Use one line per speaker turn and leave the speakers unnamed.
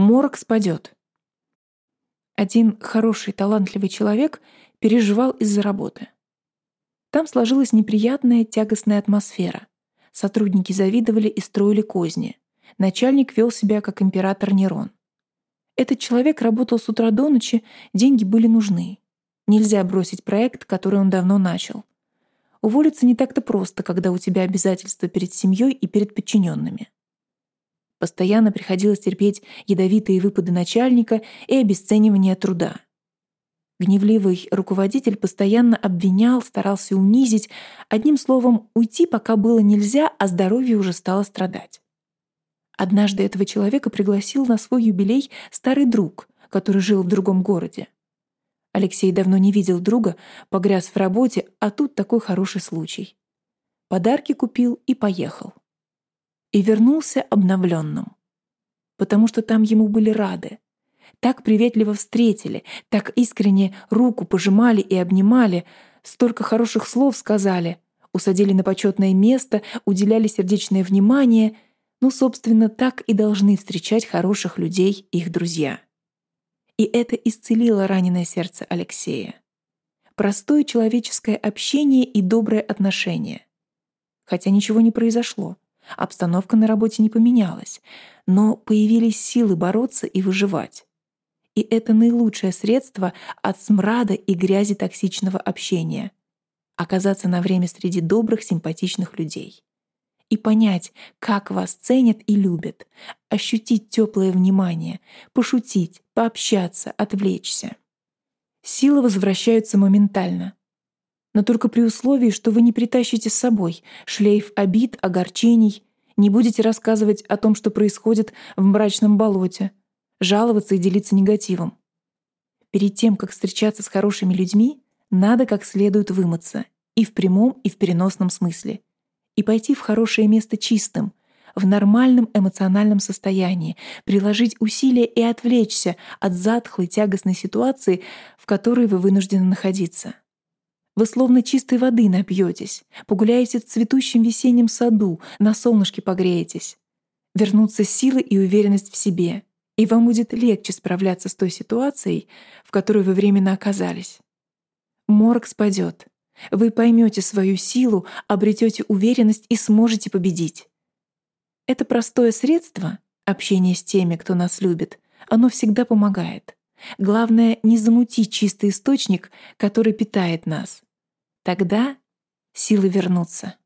Морок спадет. Один хороший, талантливый человек переживал из-за работы. Там сложилась неприятная, тягостная атмосфера. Сотрудники завидовали и строили козни. Начальник вел себя как император Нерон. Этот человек работал с утра до ночи, деньги были нужны. Нельзя бросить проект, который он давно начал. Уволиться не так-то просто, когда у тебя обязательства перед семьей и перед подчиненными. Постоянно приходилось терпеть ядовитые выпады начальника и обесценивание труда. Гневливый руководитель постоянно обвинял, старался унизить, одним словом, уйти пока было нельзя, а здоровье уже стало страдать. Однажды этого человека пригласил на свой юбилей старый друг, который жил в другом городе. Алексей давно не видел друга, погряз в работе, а тут такой хороший случай. Подарки купил и поехал. И вернулся обновленным, потому что там ему были рады так приветливо встретили, так искренне руку пожимали и обнимали, столько хороших слов сказали, усадили на почетное место, уделяли сердечное внимание. Ну, собственно, так и должны встречать хороших людей их друзья. И это исцелило раненое сердце Алексея. Простое человеческое общение и доброе отношение. Хотя ничего не произошло, обстановка на работе не поменялась, но появились силы бороться и выживать и это наилучшее средство от смрада и грязи токсичного общения — оказаться на время среди добрых, симпатичных людей. И понять, как вас ценят и любят, ощутить теплое внимание, пошутить, пообщаться, отвлечься. Силы возвращаются моментально. Но только при условии, что вы не притащите с собой шлейф обид, огорчений, не будете рассказывать о том, что происходит в мрачном болоте — жаловаться и делиться негативом. Перед тем, как встречаться с хорошими людьми, надо как следует вымыться и в прямом, и в переносном смысле. И пойти в хорошее место чистым, в нормальном эмоциональном состоянии, приложить усилия и отвлечься от затхлой тягостной ситуации, в которой вы вынуждены находиться. Вы словно чистой воды напьетесь, погуляете в цветущем весеннем саду, на солнышке погреетесь. Вернутся силы и уверенность в себе — и вам будет легче справляться с той ситуацией, в которой вы временно оказались. Морг спадет. Вы поймете свою силу, обретете уверенность и сможете победить. Это простое средство, общение с теми, кто нас любит, оно всегда помогает. Главное — не замутить чистый источник, который питает нас. Тогда силы вернутся.